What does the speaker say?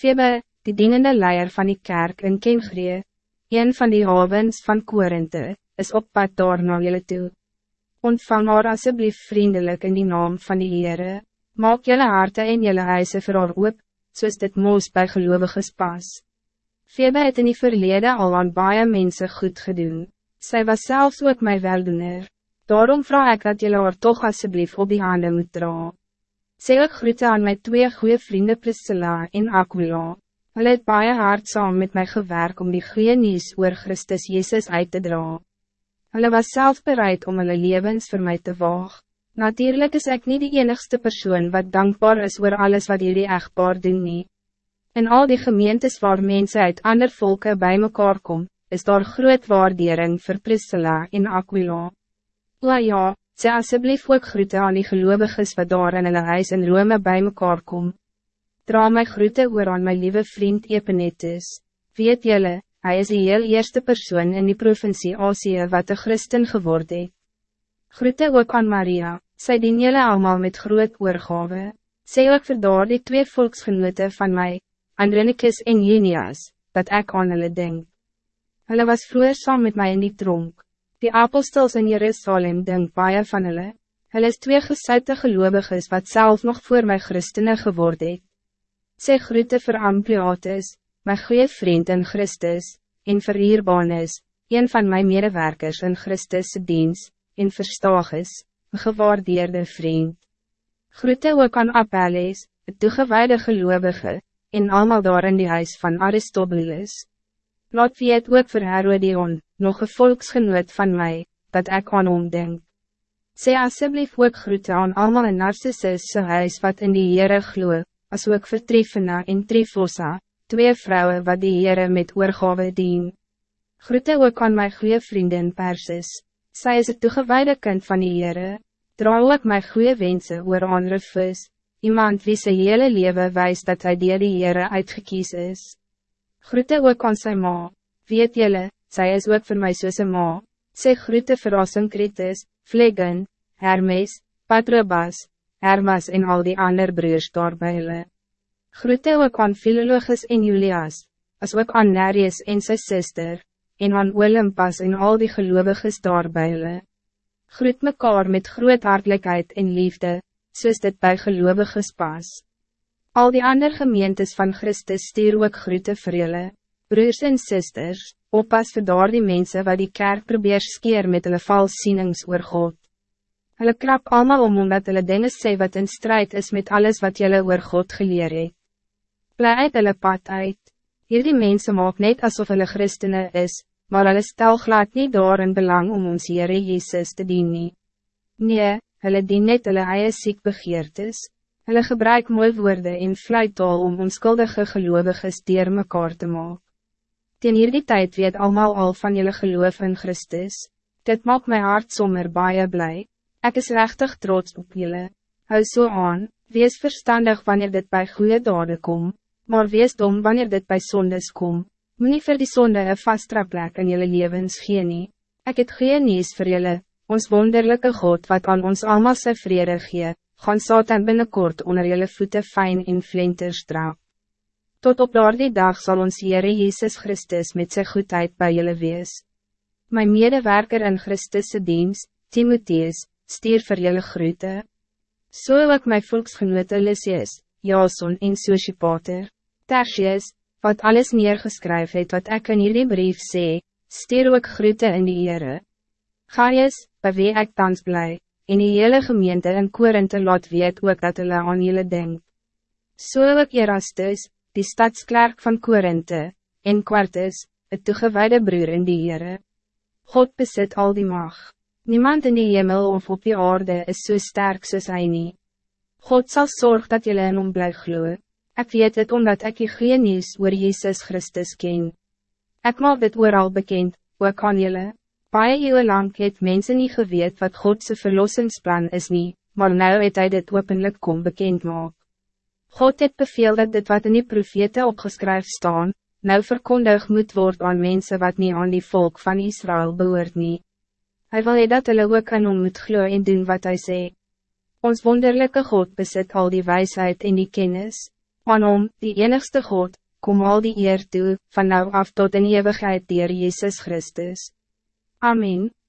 Febe, die dienende leier van die kerk in Kengree, een van die havens van Korinthe, is op pad daar na julle toe. Ontvang haar asseblief vriendelijk in die naam van die Heere, maak julle harte en julle huise vir haar oop, soos dit moos by geloviges pas. Febe het in die verlede al aan baie mense goed gedoen, sy was zelfs ook my weldoener, daarom vraag ik dat julle haar toch asseblief op die handen moet dra. Sê ook groete aan my twee goede vrienden Priscilla en Aquila, hulle het baie hard saam met my gewerk om die goeie nieuws oor Christus Jezus uit te dra. Hulle was zelf bereid om hulle levens voor mij te waag. Natuurlijk is ik niet de enigste persoon wat dankbaar is voor alles wat jullie echtbaar doen nie. In al die gemeentes waar mensen uit ander volken bij mekaar kom, is daar groot waardering vir Priscilla en Aquila. O ja, sê asseblief ook groete aan die geloviges wat daar in hulle huis in Rome bij mekaar kom. Dra my groete oor aan my lieve vriend Epenetus. Weet jylle, hij is die heel eerste persoon in die provincie Azië wat de christen geworden het. Groete ook aan Maria, sy dien jylle allemaal met groot oorgave. Sê ook vir daar die twee volksgenote van mij, Andronicus en Junias, dat ik aan hulle denk. Hulle was vroeger saam met mij in die tronk. Die apostels in Jerusalem denk baie van hulle. Hulle is twee gesuite geloviges wat zelf nog voor my christene geworden het. Sê groete vir Ampliatus, my goede vriend in Christus, en vir Hierbanus, een van mijn medewerkers in Christus' dienst, en verstaag is, een gewaardeerde vriend. Groete ook aan Apelles, het toegewijde geloovige, en allemaal daar in die huis van Aristobulus. Laat weet ook voor Herodion, nog een volksgenoot van mij, dat ik aan hom denk. Sê asseblief ook groete aan allemaal in Narcissus' huis wat in die Heere gloe, as ook vir Trifena en Trifosa, twee vrouwen wat die Heere met oorgave dien. Groete ook aan my goede vriendin Persis. Zij is het toegewijde kind van die Heere, dra ook my goede wensen oor aan Rufus, iemand wie sy hele leven wijst dat hij die Heere uitgekies is. Groete ook aan sy ma, weet jylle, sy is ook voor my soos ma, sy groete vir Asinkritus, Vlegen, Hermes, Patrobas, Hermas en al die ander broers daar by hulle. Groete ook aan Philologus en Julias, as ook aan Nereus en sy sister, en aan Olympas en al die geloviges daar by hulle. Groet mekaar met groot hartelijkheid en liefde, soos dit by geloviges pas. Al die andere gemeentes van Christus stuur ook groete vir julle, broers en sisters, oppas vir daar die mense wat die kerk probeer skeer met hulle valsienings oor God. Hulle krap allemaal om omdat hulle dinge sê wat in strijd is met alles wat julle oor God geleer het. Bly uit hulle pad uit. Hierdie mense maak net alsof hulle christene is, maar hulle stel glad niet daar in belang om ons Heere Jezus te dien nie. Nee, hulle dien net hulle eie siek begeertes, hulle gebruik mooi woorden en fluittaal om onskuldige geloviges dier mekaar te maak. Ten hierdie tijd weet allemaal al van jullie geloof in Christus, dit maakt mijn hart sommer baie blij. Ik is rechtig trots op jullie. Hou so aan, wees verstandig wanneer dit bij goede daden komt, maar wees dom wanneer dit bij zondes komt. Moet nie vir die sonde een vastra plek in jullie levens gee nie. Ek het geen nieuws vir jullie, ons wonderlijke God wat aan ons allemaal sy vrede gee, gaan Satan binnenkort onder jullie voeten fijn in flinters draag. Tot op die dag zal ons Heere Jezus Christus met zijn goedheid bij jullie wees. Mijn medewerker in Christus' dienst, Timotheus, stier vir jullie groete. So ook my volksgenote Lysius, Jason en Sosiepater, Tertius, wat alles neergeskryf het wat ik in jullie brief sê, stuur ook groete in die Heere. Gaius, by wie ek tans bly, en die hele gemeente in Korinthe laat weet ook dat hulle aan jullie denk. So ook Erastus, die stadsklerk van Korinthe, en Quartus, het toegewijde broer in die Heere. God besit al die mag. Niemand in die hemel of op die aarde is zo so sterk soos hy nie. God zal zorgen dat jullie in hom bly gloe. Ik weet het omdat ik je geen nieuws oor Jezus Christus ken. Ik maak dit ooral bekend, ook aan julle. Paie eeuwen lang het mensen niet geweet wat Godse verlossingsplan is niet, maar nou het hy dit openlijk kom bekend maak. God het beveel dat dit wat in die profete opgeskryf staan, nou verkondig moet worden aan mensen wat niet aan die volk van Israël behoort nie. Hy wil hy dat hulle ook aan hom moet glo en doen wat hij zegt. Ons wonderlijke God bezit al die wijsheid en die kennis. Aan hom, die enigste God, kom al die eer toe, van nou af tot in eeuwigheid dier Jezus Christus. Amen.